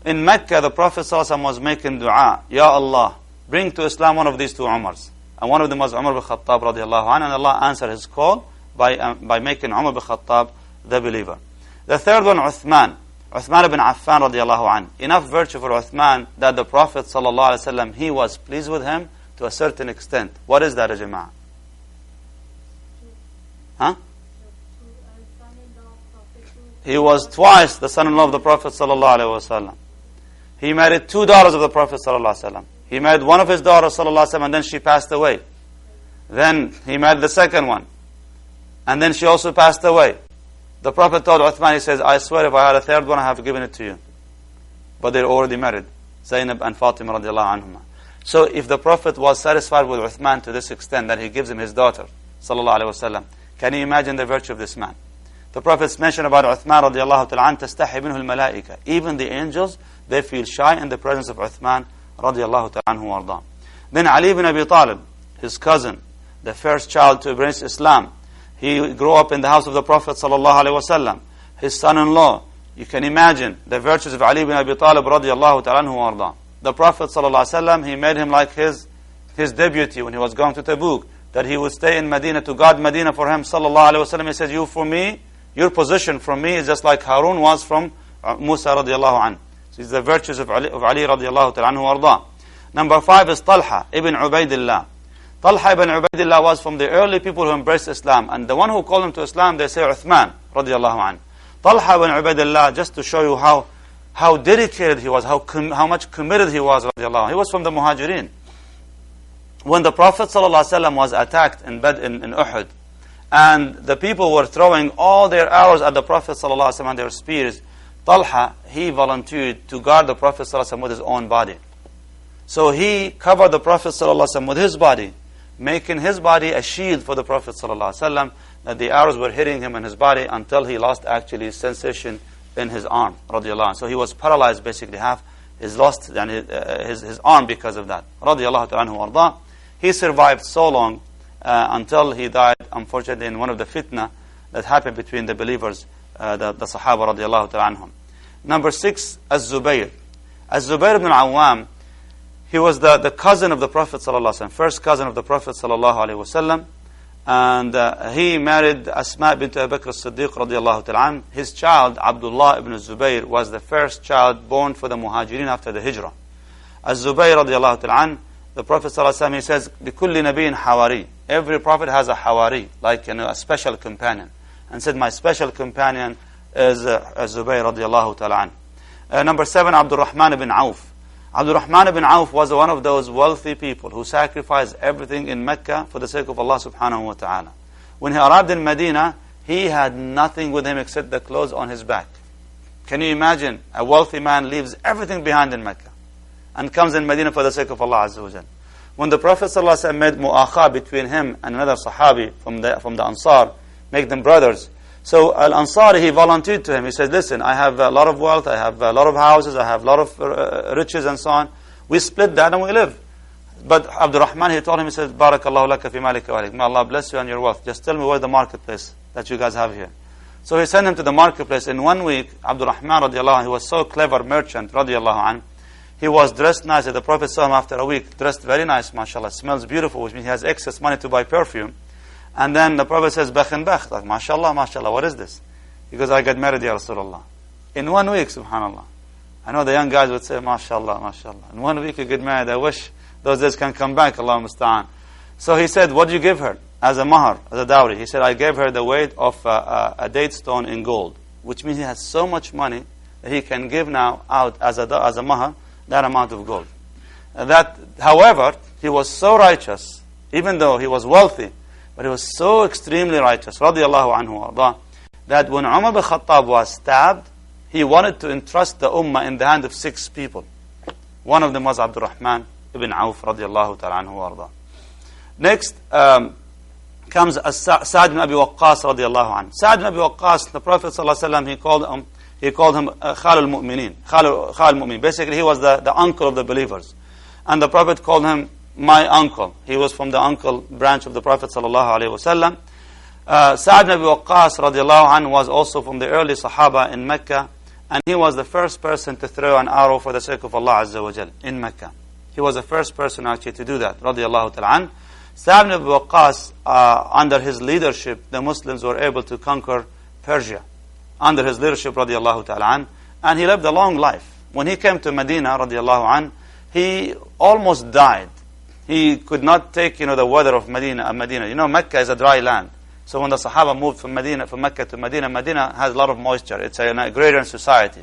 In Mecca, the Prophet sallallahu was making dua. Ya Allah, bring to Islam one of these two Umars. And one of them was Umar bin Khattab radiallahu anhu, and Allah answered his call by, um, by making Umar bin Khattab the believer. The third one, Uthman. Uthman ibn Affan radiallahu anhu. Enough virtue for Uthman that the Prophet sallallahu alaihi wasallam, he was pleased with him to a certain extent. What is that, Jama'ah? Huh? He was twice the son-in-law of the Prophet sallallahu alaihi wasallam. He married two daughters of the Prophet sallallahu alaihi wasallam. He married one of his daughters, sallallahu and then she passed away. Then he married the second one. And then she also passed away. The Prophet told Uthman, he says, I swear if I had a third one, I have given it to you. But they're already married. Zainab and Fatima radiallahu anhuma. So if the Prophet was satisfied with Uthman to this extent that he gives him his daughter, sallallahu alayhi wasallam, can you imagine the virtue of this man? The Prophet's mentioned about Uthman radiallahu ta'ala تستحي منه الملائكة. Even the angels, they feel shy in the presence of Uthman radiallahu anhu Then Ali ibn Abi Talib, his cousin, the first child to embrace Islam, he grew up in the house of the Prophet sallallahu alaihi wasallam. His son-in-law, you can imagine the virtues of Ali ibn Abi Talib radiallahu The Prophet sallallahu alaihi wasallam, he made him like his, his deputy when he was going to Tabuk, that he would stay in Medina to guard Medina for him sallallahu alaihi wasallam. He said, you for me, your position from me is just like Harun was from uh, Musa radiallahu. It's the virtues of Ali, of Ali radiallahu ta'ala anhu Number five is Talha ibn Ubaidillah. Talha ibn Ubaidillah was from the early people who embraced Islam. And the one who called him to Islam, they say Uthman, radiallahu anhu. Talha ibn Ubaidillah, just to show you how, how dedicated he was, how, com- how much committed he was, radiallahu anhu. He was from the Muhajirin. When the Prophet ﷺ was attacked in, Badr, in, in Uhud, and the people were throwing all their arrows at the Prophet ﷺ and their spears, Talha, he volunteered to guard the Prophet ﷺ with his own body. So he covered the Prophet ﷺ with his body making his body a shield for the Prophet ﷺ, that the arrows were hitting him in his body until he lost actually sensation in his arm. Radiallahu so he was paralyzed basically half. He's lost uh, his, his arm because of that. Radiallahu He survived so long uh, until he died, unfortunately, in one of the fitna that happened between the believers, uh, the, the Sahaba radiallahu anhum. Number six, Az-Zubayr. Az-Zubayr ibn Awam, he was the, the cousin of the Prophet ﷺ, first cousin of the Prophet ﷺ. And uh, he married Asma bint Abu Bakr as-Siddiq radiallahu ta'ala His child, Abdullah ibn Zubayr, was the first child born for the Muhajirin after the Hijrah. Az-Zubayr radiallahu ta'ala the Prophet ﷺ, he says, لِكُلِّ نَبِيٍ حَوَارِي Every prophet has a hawari, like you know, a special companion. And said, my special companion is uh, Zubayr radiallahu ta'ala uh, Number seven, Abdul Rahman ibn Auf. Abdul Rahman ibn Auf was one of those wealthy people who sacrificed everything in Mecca for the sake of Allah subhanahu wa ta'ala. When he arrived in Medina, he had nothing with him except the clothes on his back. Can you imagine? A wealthy man leaves everything behind in Mecca and comes in Medina for the sake of Allah Azza wa When the Prophet ﷺ made mu'akha between him and another Sahabi from the, from the Ansar, make them brothers, so Al Ansari, he volunteered to him. He said, Listen, I have a lot of wealth, I have a lot of houses, I have a lot of uh, riches and so on. We split that and we live. But Abdul Rahman, he told him, he said, Barakallahu laka fi malika wa May Allah bless you and your wealth. Just tell me where the marketplace that you guys have here. So he sent him to the marketplace. In one week, Abdul Rahman radiallahu he was so clever merchant radiallahu anh, he was dressed nice. The Prophet saw him after a week, dressed very nice, mashallah, smells beautiful, which means he has excess money to buy perfume. And then the Prophet says, Bakh and Bakh. Like, mashallah, mashallah, what is this? Because I got married, Ya Rasulullah. In one week, subhanallah. I know the young guys would say, mashallah, mashallah. In one week you get married. I wish those days can come back, Allah musta'an. So he said, what did you give her as a mahar, as a dowry? He said, I gave her the weight of uh, uh, a date stone in gold. Which means he has so much money that he can give now out as a, as a mahar that amount of gold. that, however, he was so righteous, even though he was wealthy, but he was so extremely righteous, radiallahu anhu arda, that when Umar bin Khattab was stabbed, he wanted to entrust the ummah in the hand of six people. One of them was Abdul Rahman ibn Auf radiallahu ta'ala anhu arda. Next um, comes Sa'd ibn Abi Waqqas radiallahu anhu. Sa'd ibn Abi Waqqas, the Prophet sallallahu he called him, he called him uh, Khal al-Mu'minin. Khal al-Mu'min. Basically, he was the, the uncle of the believers. And the Prophet called him my uncle. He was from the uncle branch of the Prophet sallallahu alaihi wasallam. Uh, Sa'd ibn Waqqas radiallahu anhu was also from the early Sahaba in Mecca, and he was the first person to throw an arrow for the sake of Allah Azza wa Jal in Mecca. He was the first person actually to do that, radiallahu ta'ala Sa'd ibn Abi Waqqas, uh, under his leadership, the Muslims were able to conquer Persia. Under his leadership, radiallahu ta'ala and he lived a long life. When he came to Medina, radiallahu an, he almost died he could not take, you know, the weather of Medina. Uh, Medina. You know, Mecca is a dry land. So when the Sahaba moved from Medina, from Mecca to Medina, Medina has a lot of moisture. It's an agrarian society.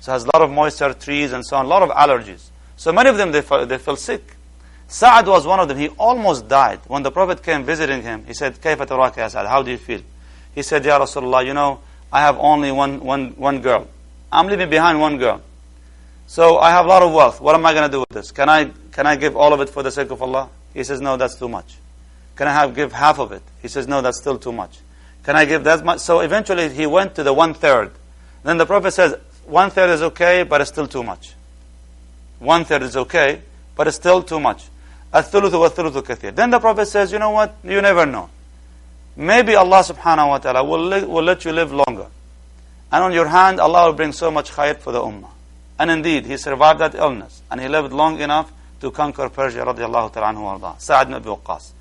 So it has a lot of moisture, trees and so on, a lot of allergies. So many of them, they, fell, they fell sick. Sa'ad was one of them. He almost died. When the Prophet came visiting him, he said, كيف تراك يا سعد? How do you feel? He said, Ya Rasulullah, you know, I have only one, one, one girl. I'm leaving behind one girl. So I have a lot of wealth. What am I going to do with this? Can I, can I give all of it for the sake of Allah? He says, no, that's too much. Can I have, give half of it? He says, no, that's still too much. Can I give that much? So eventually he went to the one third. Then the Prophet says, one third is okay, but it's still too much. One third is okay, but it's still too much. Then the Prophet says, you know what? You never know. Maybe Allah subhanahu wa ta'ala will, will let you live longer. And on your hand, Allah will bring so much khair for the ummah. And indeed, he survived that illness. And he lived long enough to conquer Persia radiallahu ta'ala anhu arda. Sa'ad ibn Abi Waqqas.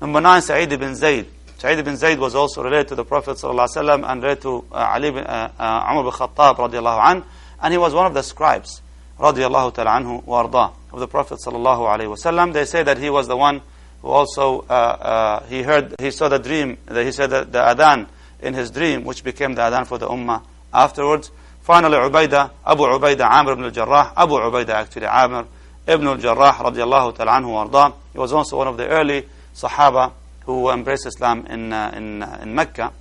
Number nine, Sa'id ibn Zayd. Sa'id ibn Zayd was also related to the Prophet wasallam and related to uh, Ali ibn, uh, uh, Umar bin Khattab radiallahu. And he was one of the scribes radiallahu ta'ala anhu wa arda of the Prophet sallallahu. They say that he was the one who also, uh, uh, he heard, he saw the dream, that he said that the adhan in his dream, which became the adhan for the ummah afterwards. Finally, Ubaidah, Abu Ubaidah, Amr ibn al-Jarrah, Abu Ubaidah actually, Amr ibn al-Jarrah radiallahu ta'ala anhu arda. He was also one of the early Sahaba who embraced Islam in, uh, in, uh, in Mecca.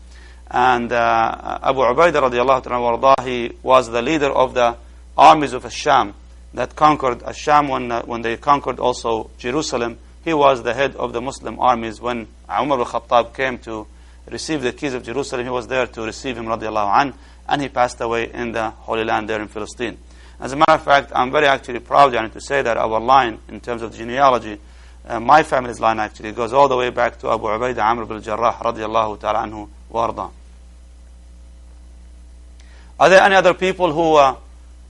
And uh, Abu Ubaidah radiallahu ta'ala arda, he was the leader of the armies of Asham that conquered Asham when, uh, when they conquered also Jerusalem. He was the head of the Muslim armies when Umar al-Khattab came to receive the keys of Jerusalem. He was there to receive him radiallahu anhu and he passed away in the Holy Land there in Palestine. As a matter of fact, I'm very actually proud yani, to say that our line, in terms of genealogy, uh, my family's line actually goes all the way back to Abu Ubaidah Amr bin Jarrah radiallahu ta'ala anhu warda. Are there any other people who uh,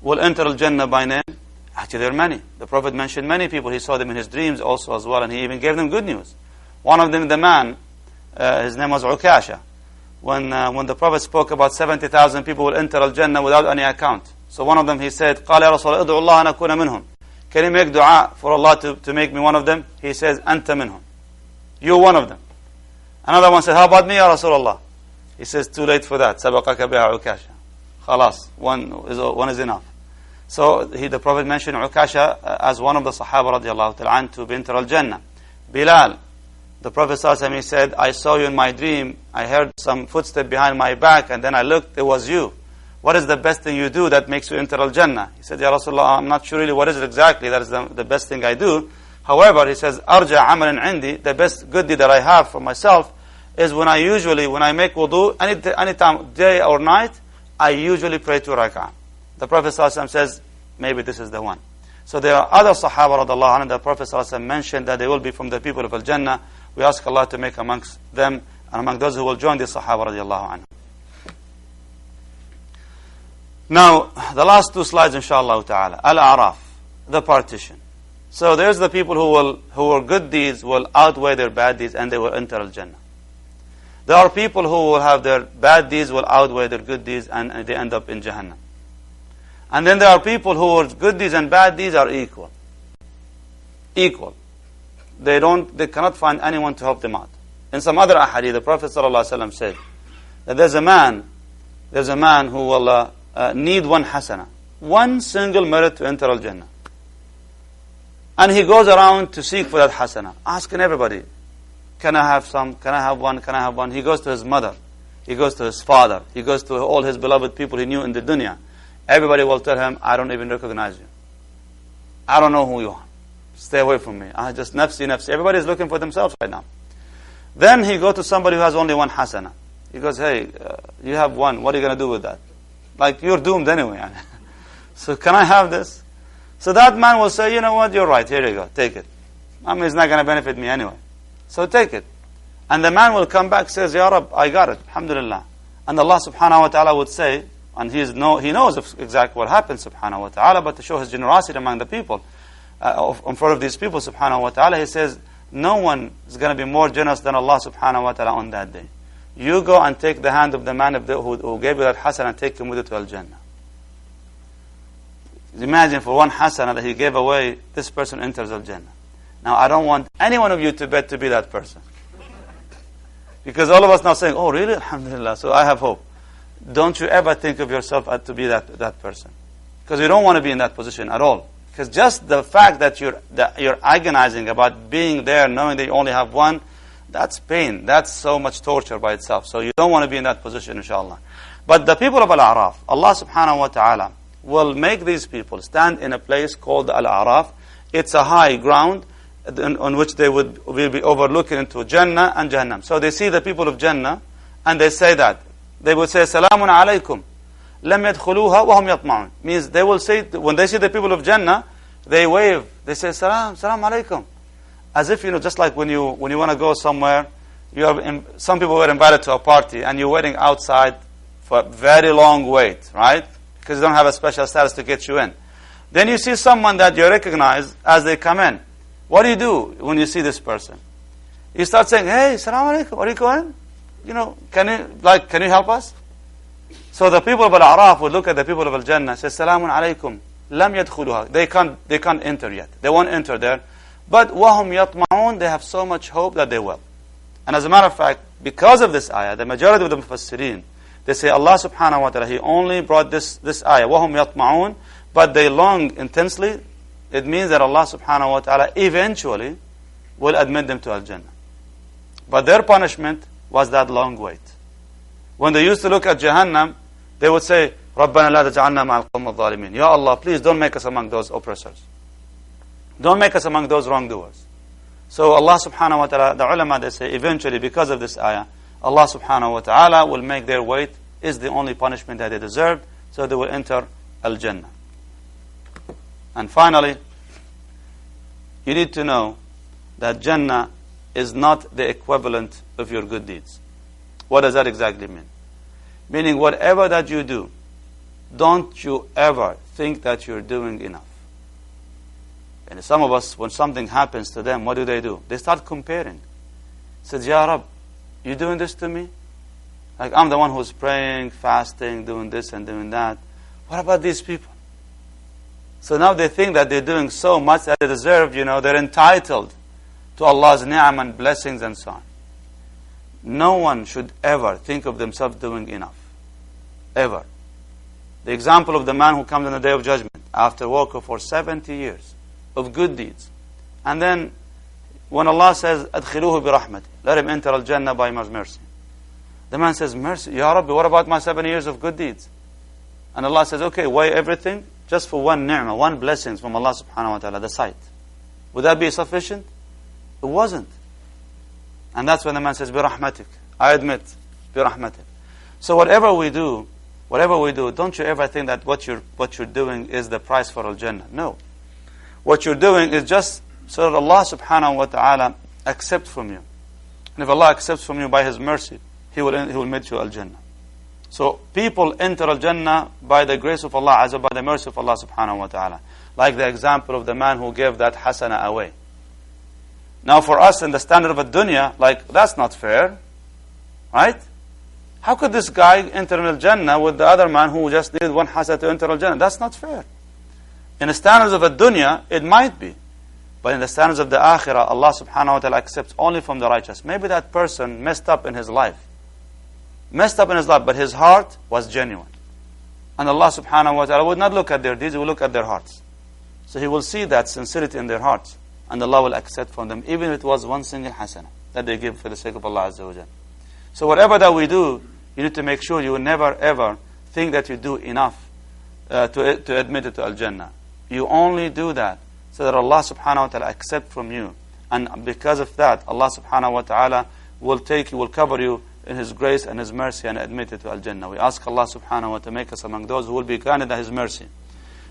will enter Al-Jannah by name? Actually, there are many. The Prophet mentioned many people. He saw them in his dreams also as well, and he even gave them good news. One of them, the man, uh, his name was Ukasha when, uh, when the Prophet spoke about 70,000 people will enter Al-Jannah without any account. So one of them, he said, قال يا رسول ادعو الله أن أكون منهم. Can you make dua for Allah to, to make me one of them? He says, أنت منهم. You're one of them. Another one said, how about me ya Rasulullah? He says, too late for that. سبقك بها عكاشة. خلاص. One is, one is enough. So he, the Prophet mentioned Ukasha as one of the Sahaba radiallahu ta'ala to enter Al-Jannah. Bilal, the Prophet ﷺ, he said, I saw you in my dream. I heard some footstep behind my back, and then I looked, it was you. What is the best thing you do that makes you enter Al-Jannah? He said, Ya Rasulullah, I'm not sure really what is it exactly. That is the, the best thing I do. However, he says, Arja amalan indi, the best good deed that I have for myself is when I usually, when I make wudu, any, any time, day or night, I usually pray two rak'ah. The Prophet ﷺ says, maybe this is the one. So there are other Sahaba radiallahu anhu, the Prophet ﷺ mentioned that they will be from the people of Al-Jannah. we ask Allah to make amongst them and among those who will join the Sahaba radiallahu anhu. Now, the last two slides, inshallah ta'ala. Al-A'raf, the partition. So there's the people who will, who are good deeds will outweigh their bad deeds and they will enter Al-Jannah. There are people who will have their bad deeds will outweigh their good deeds and, they end up in Jahannam. And then there are people whose good deeds and bad deeds are equal. Equal. They don't, they cannot find anyone to help them out. In some other ahadith, the Prophet ﷺ said that there's a man, there's a man who will uh, uh, need one hasana, one single merit to enter al-Jannah. And he goes around to seek for that hasana, asking everybody, can I have some? Can I have one? Can I have one? He goes to his mother. He goes to his father. He goes to all his beloved people he knew in the dunya. Everybody will tell him, I don't even recognize you. I don't know who you are. Stay away from me. I just nafsi, nafsi. Everybody is looking for themselves right now. Then he go to somebody who has only one hasana. He goes, hey, uh, you have one. What are you going to do with that? Like, you're doomed anyway. so can I have this? So that man will say, you know what, you're right. Here you go. Take it. I mean, it's not going to benefit me anyway. So take it. And the man will come back says, Ya Rab, I got it. Alhamdulillah. And Allah subhanahu wa ta'ala would say, and he, is know, he knows exactly what happened subhanahu wa ta'ala, but to show his generosity among the people, uh, in front of these people subhanahu wa ta'ala, he says, no one is going to be more generous than Allah subhanahu wa ta'ala on that day. You go and take the hand of the man of the, who, who gave you that hasan and take him with you to Al-Jannah. Imagine for one hasana that he gave away, this person enters Al-Jannah. Now, I don't want any one of you to bet to be that person. Because all of us now saying, oh, really? Alhamdulillah. So I have hope. Don't you ever think of yourself to be that, that person. Because you don't want to be in that position at all. Because just the fact that you're, that you're agonizing about being there, knowing that you only have one, that's pain. That's so much torture by itself. So you don't want to be in that position, inshallah. But the people of Al-A'raf, Allah subhanahu wa ta'ala will make these people stand in a place called Al-A'raf. It's a high ground on which they would will be overlooking into Jannah and Jahannam. So they see the people of Jannah and they say that. They would say, Salamun alaykum. لم يدخلوها وهم يطمعون. Means they will say, when they see the people of Jannah, they wave. They say, Salam, Salam alaykum. As if, you know, just like when you, when you want to go somewhere, you have, in, some people were invited to a party and you're waiting outside for a very long wait, right? Because you don't have a special status to get you in. Then you see someone that you recognize as they come in. What do you do when you see this person? You start saying, hey, salam alaikum, are you going? You know, can you, like, can you help us? So the people of Al-A'raf would look at the people of Al-Jannah, and say, salamun alaykum, lam yadkhuluha. They can't, they can't enter yet. They won't enter there. But wahum yatma'un, they have so much hope that they will. And as a matter of fact, because of this ayah, the majority of the Mufassirin, they say Allah subhanahu wa ta'ala, He only brought this, this ayah, wahum yatma'un, but they long intensely it means that Allah subhanahu wa ta'ala eventually will admit them to Al-Jannah. But their punishment was that long wait. When they used to look at Jahannam, they would say, رَبَّنَا لَا تَجْعَلْنَا مَعَ الْقَوْمِ الظَّالِمِينَ Ya Allah, please don't make us among those oppressors. Don't make us among those wrongdoers. So Allah subhanahu wa ta'ala, the ulama, they say, eventually because of this ayah, Allah subhanahu wa ta'ala will make their wait is the only punishment that they deserved, so they will enter Al-Jannah. And finally, you need to know that Jannah is not the equivalent of your good deeds. What does that exactly mean? Meaning, whatever that you do, don't you ever think that you're doing enough. And some of us, when something happens to them, what do they do? They start comparing. Says, Ya Rab, you doing this to me? Like I'm the one who's praying, fasting, doing this and doing that. What about these people? So now they think that they're doing so much that they deserve, you know, they're entitled to Allah's ni'am and blessings and so on. No one should ever think of themselves doing enough Ever. The example of the man who comes on the day of judgment after working for 70 years of good deeds. And then when Allah says, أدخلوه برحمة, let him enter al-Jannah by mercy. The man says, mercy, Ya Rabbi, what about my 70 years of good deeds? And Allah says, okay, weigh everything just for one ni'mah, one blessing from Allah subhanahu wa ta'ala, the sight. Would that be sufficient? It wasn't. And that's when the man says, rahmatik. I admit, rahmatik. So whatever we do, whatever we do, don't you ever think that what you're, what you're doing is the price for Al-Jannah. No. What you're doing is just so that Allah subhanahu wa ta'ala accepts from you. And if Allah accepts from you by His mercy, He will, he will make you Al-Jannah. So people enter Al-Jannah by the grace of Allah, as by the mercy of Allah subhanahu wa ta'ala. Like the example of the man who gave that hasana away. Now for us in the standard of a dunya, like that's not fair. Right? How could this guy enter Al-Jannah with the other man who just needed one hasana to enter Al-Jannah? That's not fair. In the standards of a dunya, it might be. But in the standards of the akhirah, Allah subhanahu wa ta'ala accepts only from the righteous. Maybe that person messed up in his life messed up in his life, but his heart was genuine. And Allah subhanahu wa ta'ala would not look at their deeds, He will look at their hearts. So He will see that sincerity in their hearts. And Allah will accept from them, even if it was one single hasana that they give for the sake of Allah Azza wa So whatever that we do, you need to make sure you never ever think that you do enough uh, to, to admit it to Al-Jannah. You only do that so that Allah subhanahu wa ta'ala accept from you. And because of that, Allah subhanahu wa ta'ala will take you, will cover you in His grace and His mercy and admit it to Al-Jannah. We ask Allah subhanahu wa ta'ala to make us among those who will be granted His mercy.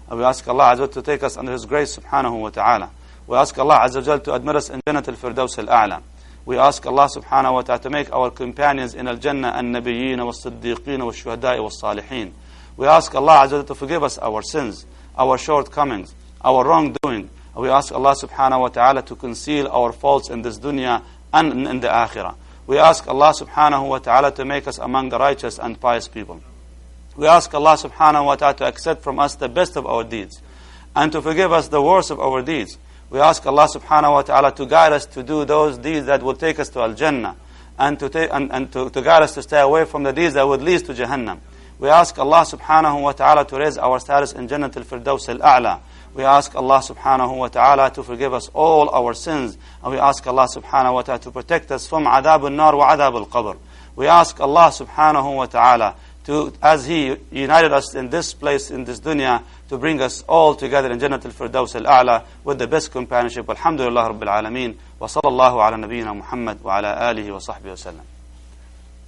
And we ask Allah azza to take us under His grace subhanahu wa ta'ala. We ask Allah azza to admit us in Jannat al-Firdaus al-A'la. We ask Allah subhanahu wa ta'ala to make our companions in Al-Jannah an-Nabiyyin wa-Siddiqeen wa-Shuhada'i wa-Salihin. We ask Allah azza to forgive us our sins, our shortcomings, our wrongdoing. We ask Allah subhanahu wa ta'ala to conceal our faults in this dunya and in the akhirah. We ask Allah subhanahu wa ta'ala to make us among the righteous and pious people. We ask Allah subhanahu wa ta'ala to accept from us the best of our deeds and to forgive us the worst of our deeds. We ask Allah subhanahu wa ta'ala to guide us to do those deeds that will take us to Al-Jannah and, to, and, and to, to guide us to stay away from the deeds that would lead to Jahannam. We ask Allah subhanahu wa ta'ala to raise our status in Jannat al-Firdaus al-A'la. We ask Allah subhanahu wa ta'ala to forgive us all our sins. And we ask Allah subhanahu wa ta'ala to protect us from adab al-nar wa adab al-qabr. We ask Allah subhanahu wa ta'ala to, as He united us in this place, in this dunya, to bring us all together in Jannat al-Firdaus al-A'la with the best companionship. Alhamdulillah Rabbil Alameen. Wa sallallahu ala nabiyyina Muhammad wa ala alihi wa sahbihi wa sallam.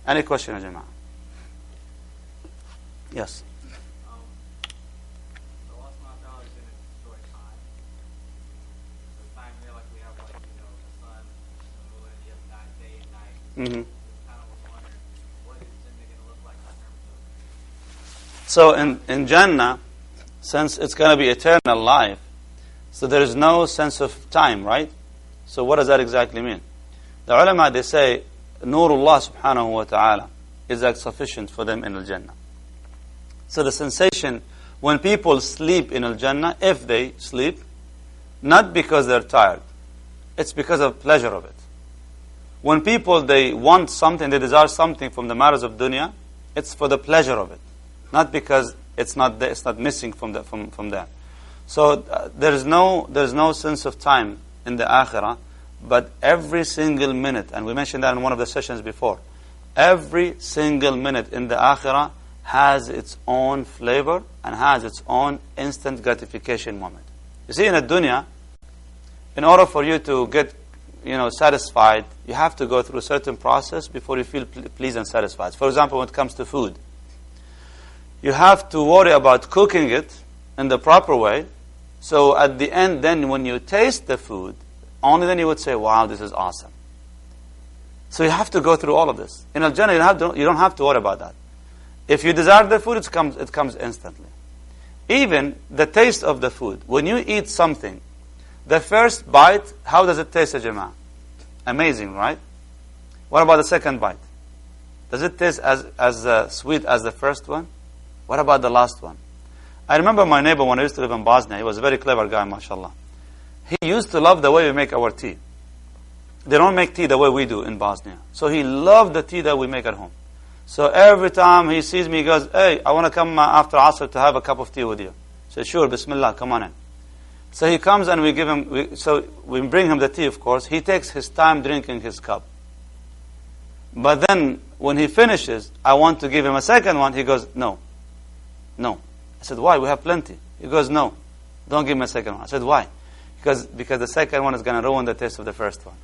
Any question, ya Jama'ah? Yes. Um, So in, in Jannah, since it's going to be eternal life, so there is no sense of time, right? So what does that exactly mean? The ulama, they say, Nurullah subhanahu wa ta'ala is like sufficient for them in Al-Jannah. So the sensation, when people sleep in Al-Jannah, if they sleep, not because they're tired, it's because of pleasure of it. When people, they want something, they desire something from the matters of dunya, it's for the pleasure of it not because it's not there, it's not missing from the, from from there. So uh, there is no there is no sense of time in the akhirah, but every single minute, and we mentioned that in one of the sessions before, every single minute in the akhirah has its own flavor and has its own instant gratification moment. You see, in a dunya, in order for you to get you know satisfied, you have to go through a certain process before you feel ple- pleased and satisfied. For example, when it comes to food you have to worry about cooking it in the proper way. So at the end, then when you taste the food, only then you would say, wow, this is awesome. So you have to go through all of this. In Al Jannah, you, you don't have to worry about that. If you desire the food, it comes, it comes instantly. Even the taste of the food. When you eat something, the first bite, how does it taste, Jama'ah? Amazing, right? What about the second bite? Does it taste as, as uh, sweet as the first one? What about the last one? I remember my neighbor when I used to live in Bosnia. He was a very clever guy, mashallah. He used to love the way we make our tea. They don't make tea the way we do in Bosnia. So he loved the tea that we make at home. So every time he sees me, he goes, Hey, I want to come uh, after Asr to have a cup of tea with you. I say, Sure, Bismillah, come on in. So he comes and we give him, we, so we bring him the tea, of course. He takes his time drinking his cup. But then when he finishes, I want to give him a second one. He goes, No. No. I said, Why? We have plenty. He goes, No. Don't give me a second one. I said, Why? Because, because the second one is going to ruin the taste of the first one.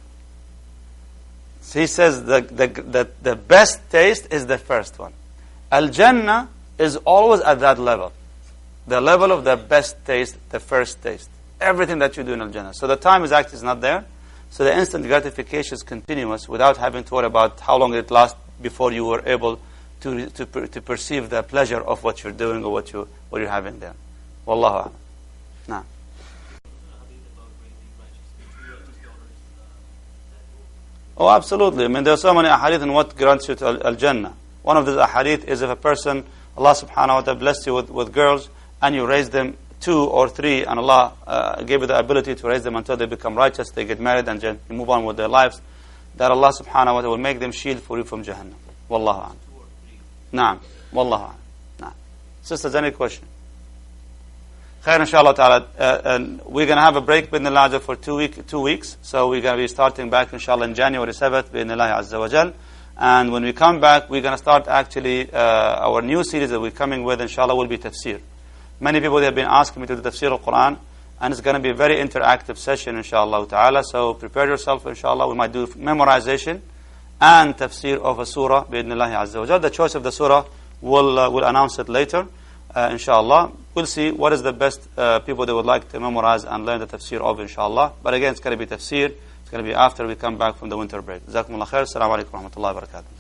So he says the, the, the, the best taste is the first one. Al Jannah is always at that level. The level of the best taste, the first taste. Everything that you do in Al Jannah. So the time is actually not there. So the instant gratification is continuous without having to worry about how long it lasts before you were able to, to, to perceive the pleasure of what you're doing or what, you, what you're having there. Wallahu. Nah. Oh, absolutely. I mean, there are so many ahadith in what grants you to al-Jannah. One of these ahadith is if a person, Allah subhanahu wa ta'ala blessed you with, with girls, and you raise them two or three, and Allah uh, gave you the ability to raise them until they become righteous, they get married, and move on with their lives, that Allah subhanahu wa ta'ala will make them shield for you from Jahannam. Wallahu. Naam. Wallahu. Naam. Sisters, any question? Khair, inshallah ta'ala. Uh, and we're going to have a break with Nilaja for two, week, two weeks. So we're going to be starting back, inshallah, in January 7th with Nilahi Azza wa Jal. And when we come back, we're going to start actually uh, our new series that we're coming with, inshallah, will be tafsir. Many people have been asking me to do tafsir al-Quran. And it's going to be a very interactive session, inshallah ta'ala. So prepare yourself, inshallah. We might do memorization and tafsir of a surah, bi'idhnillahi azza wa jal. The choice of the surah, we'll, uh, we'll announce it later, uh, inshallah. We'll see what is the best uh, people they would like to memorize and learn the tafsir of, inshallah. But again, it's going to be tafsir. It's going to be after we come back from the winter break. Jazakumullah khair. Assalamu alaikum rahmatullahi wa barakatuh.